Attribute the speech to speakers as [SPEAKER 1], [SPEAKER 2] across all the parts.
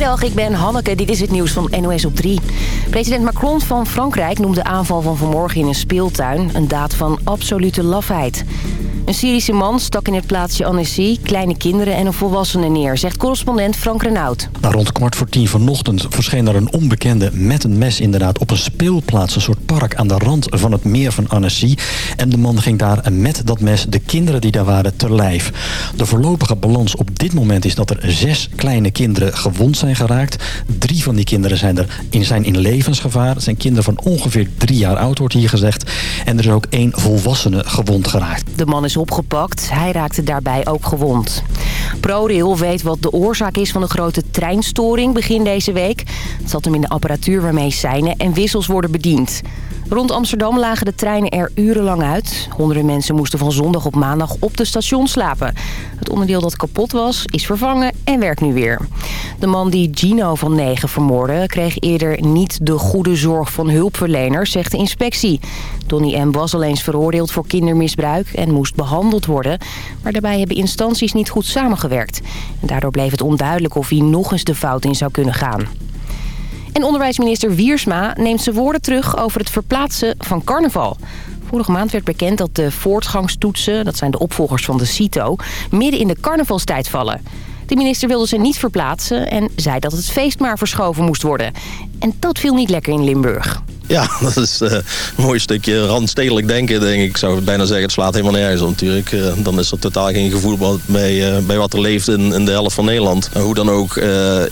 [SPEAKER 1] Goedemiddag, ik ben Hanneke. Dit is het nieuws van NOS op 3. President Macron van Frankrijk noemde de aanval van vanmorgen in een speeltuin... een daad van absolute lafheid. Een Syrische man stak in het plaatsje Annecy kleine kinderen en een volwassene neer, zegt correspondent Frank Renaud.
[SPEAKER 2] Nou, rond kwart voor tien vanochtend verscheen er een onbekende met een mes inderdaad op een speelplaats, een soort park aan de rand van het meer van Annecy. En de man ging daar met dat mes de kinderen die daar waren te lijf. De voorlopige balans op dit moment is dat er zes kleine kinderen gewond zijn geraakt. Drie van die kinderen zijn, er in, zijn in levensgevaar. Het zijn kinderen van ongeveer drie jaar oud, wordt hier gezegd. En er is ook één volwassene gewond geraakt.
[SPEAKER 1] De man is opgepakt. Hij raakte daarbij ook gewond. ProRail weet wat de oorzaak is van de grote treinstoring begin deze week. Het zat hem in de apparatuur waarmee seinen en wissels worden bediend. Rond Amsterdam lagen de treinen er urenlang uit. Honderden mensen moesten van zondag op maandag op de station slapen. Het onderdeel dat kapot was, is vervangen en werkt nu weer. De man die Gino van 9 vermoordde... kreeg eerder niet de goede zorg van hulpverleners, zegt de inspectie. Donny M. was al eens veroordeeld voor kindermisbruik en moest behandeld worden. Maar daarbij hebben instanties niet goed samengewerkt. En daardoor bleef het onduidelijk of hij nog eens de fout in zou kunnen gaan. En onderwijsminister Wiersma neemt zijn woorden terug over het verplaatsen van carnaval. Vorige maand werd bekend dat de voortgangstoetsen, dat zijn de opvolgers van de CITO, midden in de carnavalstijd vallen. De minister wilde ze niet verplaatsen en zei dat het feest maar verschoven moest worden. En dat viel niet lekker in Limburg.
[SPEAKER 3] Ja, dat is uh, een mooi stukje randstedelijk denken, denk ik. Ik zou bijna zeggen, het slaat helemaal nergens op natuurlijk. Uh, dan is er totaal geen gevoel bij, uh, bij wat er leeft in, in, de helft van Nederland. hoe dan ook,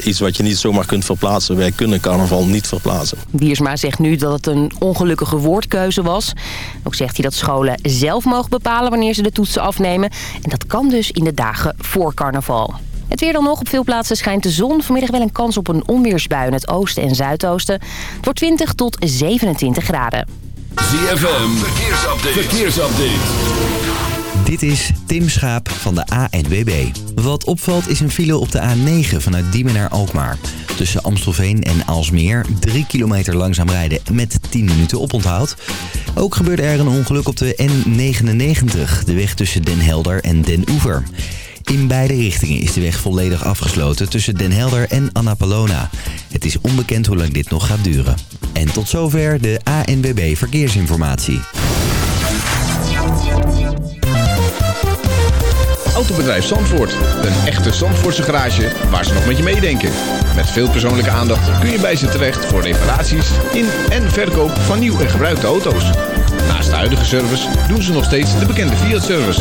[SPEAKER 3] iets wat je niet zomaar kunt verplaatsen. Wij kunnen carnaval niet verplaatsen.
[SPEAKER 1] Wiersma zegt nu dat het een ongelukkige woordkeuze was. Ook zegt hij dat scholen zelf mogen bepalen wanneer ze de toetsen afnemen. En dat kan dus in de dagen voor carnaval. Het weer dan nog. Op veel plaatsen schijnt de zon. Vanmiddag wel een kans op een onweersbui in het oosten en zuidoosten. Het wordt 20 tot 27 graden.
[SPEAKER 4] ZFM, verkeersupdate. verkeersupdate.
[SPEAKER 5] Dit is Tim Schaap van de ANWB. Wat opvalt is een file op de A9 vanuit Diemen naar Alkmaar. Tussen Amstelveen en Alsmeer 3 kilometer langzaam rijden met 10 minuten oponthoud. Ook gebeurde er een ongeluk op de N99, de weg tussen Den Helder en Den Oever. In beide richtingen is de weg volledig afgesloten tussen Den Helder en Annapolona. Het is onbekend hoe lang dit nog gaat duren. En tot zover de ANWB Verkeersinformatie.
[SPEAKER 6] Autobedrijf Zandvoort. Een echte Zandvoortse garage waar ze nog met je meedenken. Met veel persoonlijke aandacht kun je bij ze terecht voor reparaties in en verkoop van nieuw en gebruikte auto's. Naast de huidige service doen ze nog steeds de bekende Fiat-service.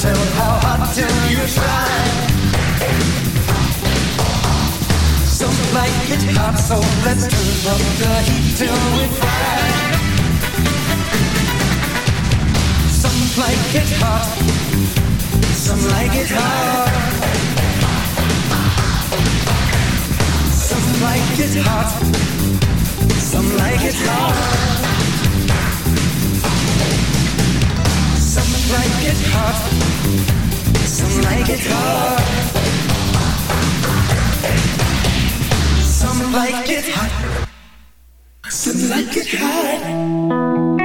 [SPEAKER 7] tell how you try. Some like it hot, so let's turn up the we fry. Some like it hot, some like it hot. Some like it hot, some like it hot. Some like it hot. Some like it hot. Some like it hotter Some like it hard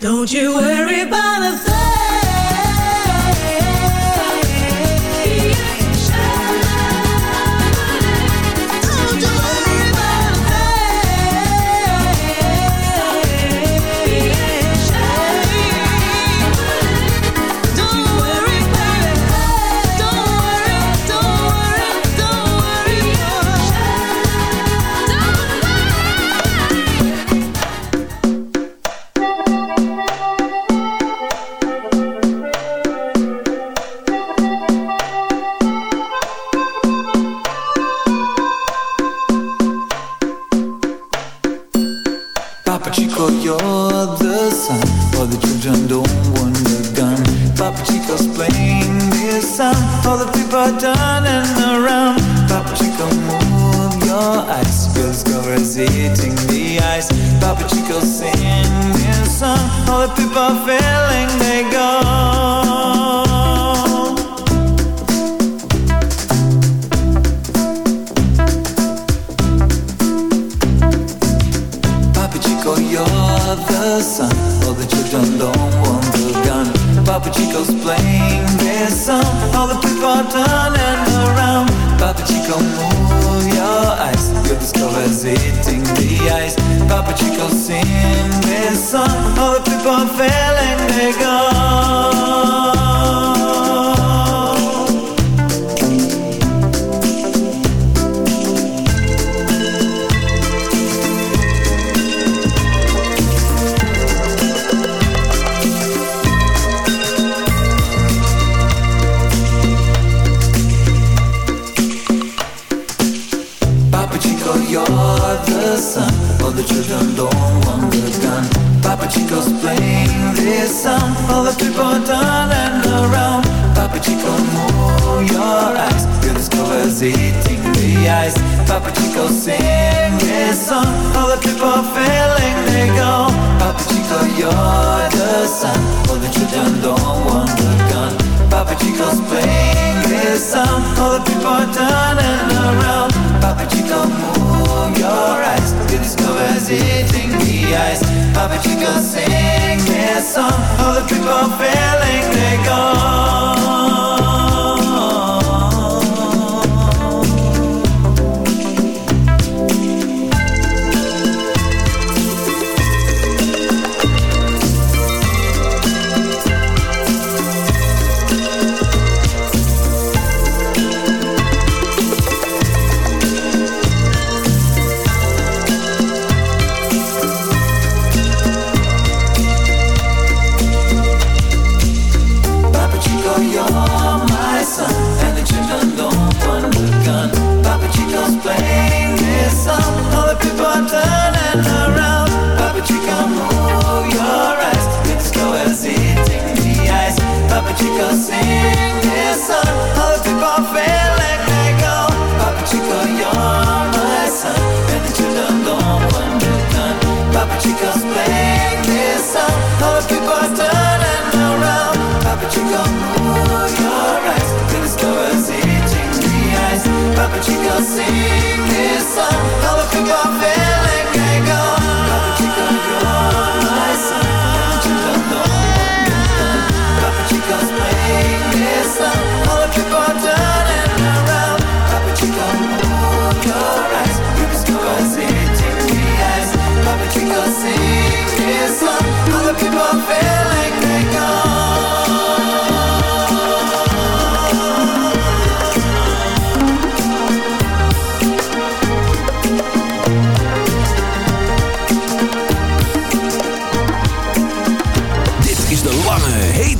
[SPEAKER 7] Don't you
[SPEAKER 4] worry about a
[SPEAKER 8] son All the children don't gun Papa Chico's playing this song. All the people turning around. Papa Chico, move your eyes. Your discover's eating the ice. Papa Chico, sing this song. All the people feeling they go. Papa Chico, you're the son All the children don't want the gun Papa Chico's playing this song. All the people turning around. Papa Chico, move your eyes to discover as hitting the ice. Papa Chico sing their song, all the people feeling they're gone. Chico's playing this song All the people are turning around Papa Chico, your eyes. The Chico, sing this song All the people are feeling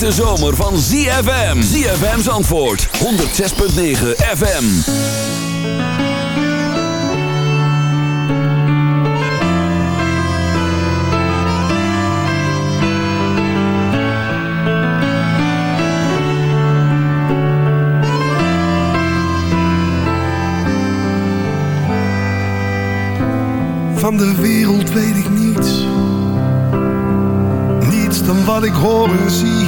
[SPEAKER 9] hete zomer van ZFM. ZFM's antwoord. 106.9 FM.
[SPEAKER 10] Van de wereld weet ik niets. Niets dan wat ik hoor en zie.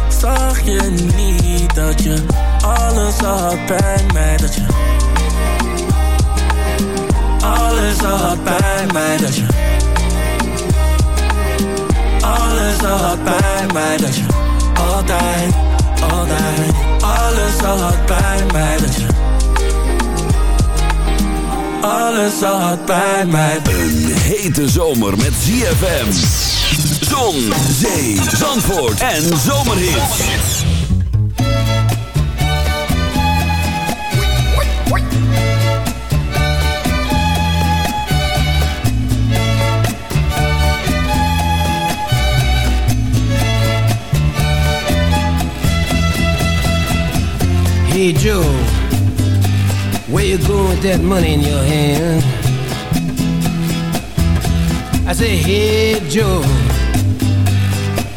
[SPEAKER 11] zag je niet dat je alles had bij mij Dat je alles had bij mij Dat je alles had bij mij Dat je altijd, altijd Alles al had bij mij dat je Alles al had bij mij
[SPEAKER 9] Een hete zomer met ZFM. Zon, zee, zandvoort en zomerhits.
[SPEAKER 12] Hey Joe, where you going with that money in your hand? I say, hey Joe,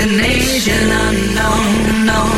[SPEAKER 13] Destination unknown, no,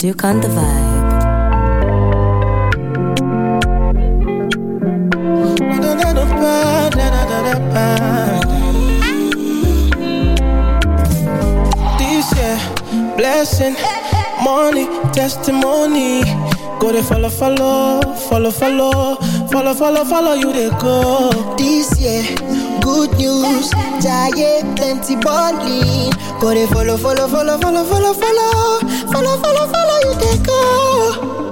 [SPEAKER 14] Duke on the vibe.
[SPEAKER 15] This year, blessing, money, testimony. Go they follow, follow, follow, follow, follow, follow, follow you they go.
[SPEAKER 16] This year, good news, giant plenty balling. Go they follow, follow, follow, follow, follow, follow, follow, follow, follow you they go.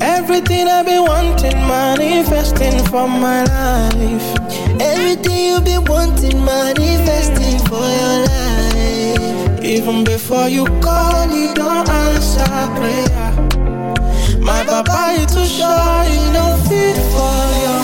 [SPEAKER 15] Everything I've been wanting, manifesting for my life.
[SPEAKER 16] Everything you've been wanting, manifesting for your life.
[SPEAKER 15] Even before you call, you don't answer prayer. My papa is too shy, you don't fit for your.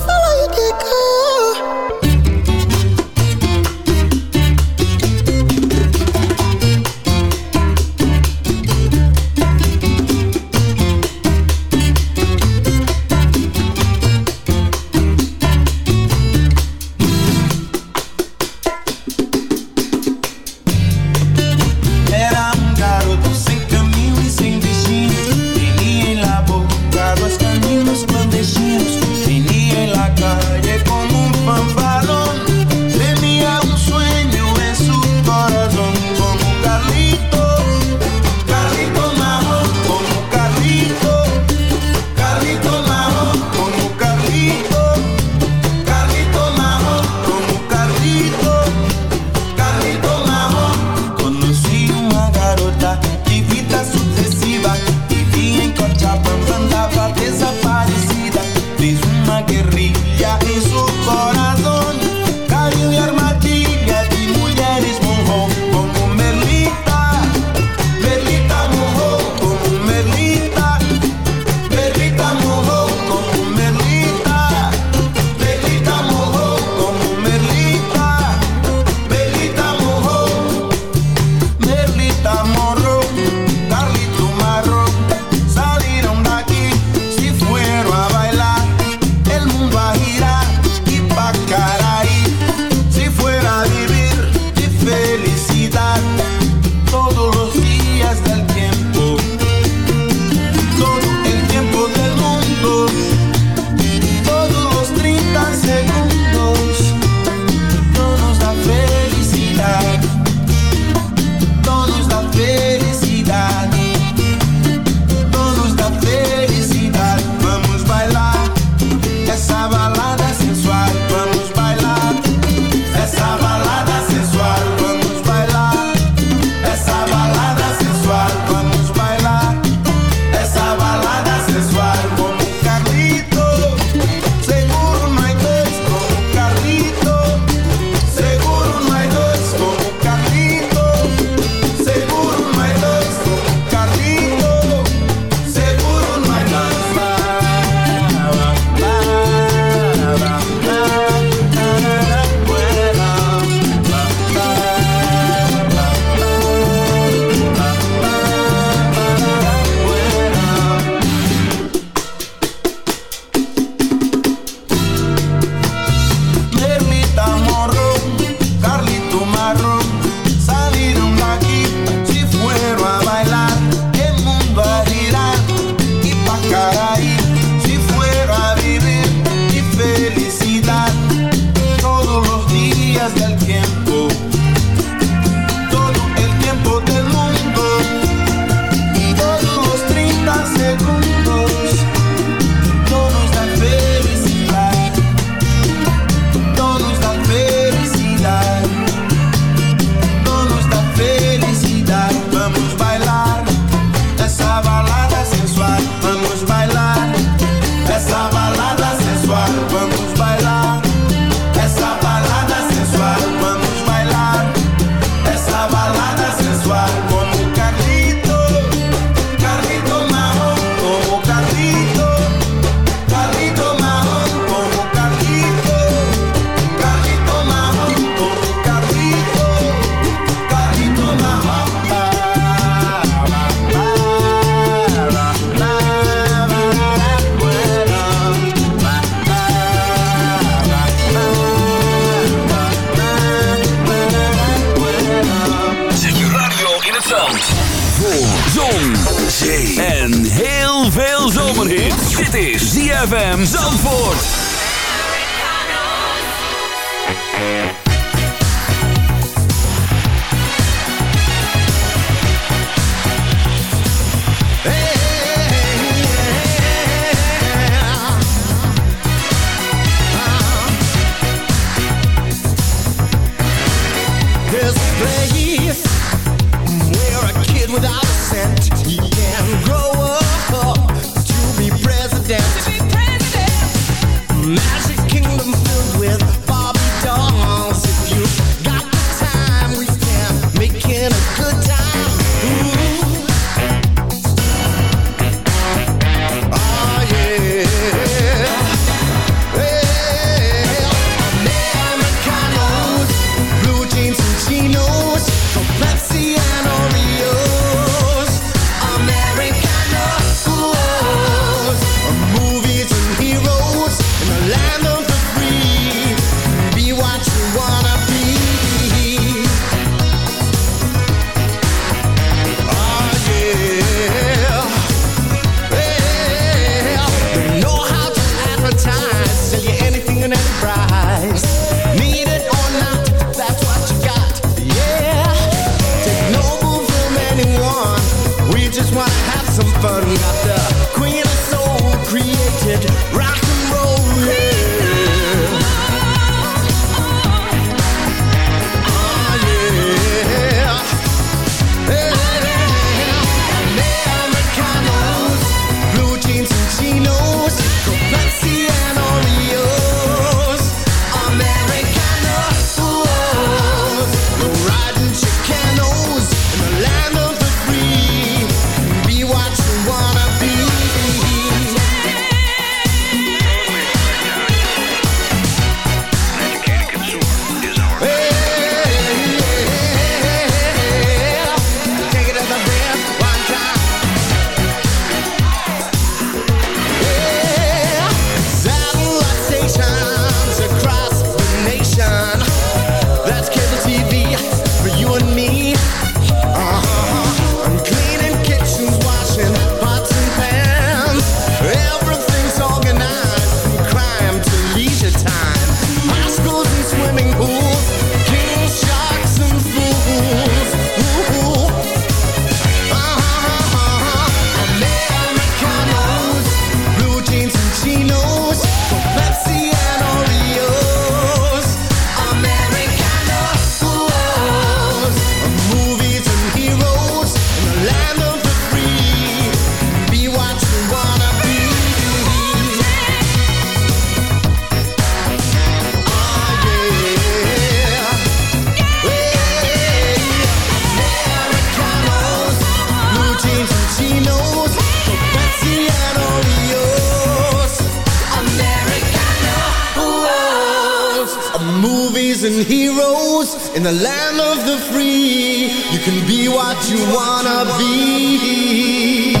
[SPEAKER 17] and heroes in the land of the free. You can be what you wanna be.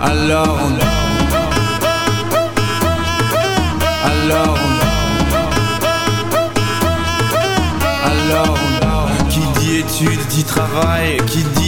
[SPEAKER 18] Alone. Alone. Alone. Qui dit études dit travail, qui dit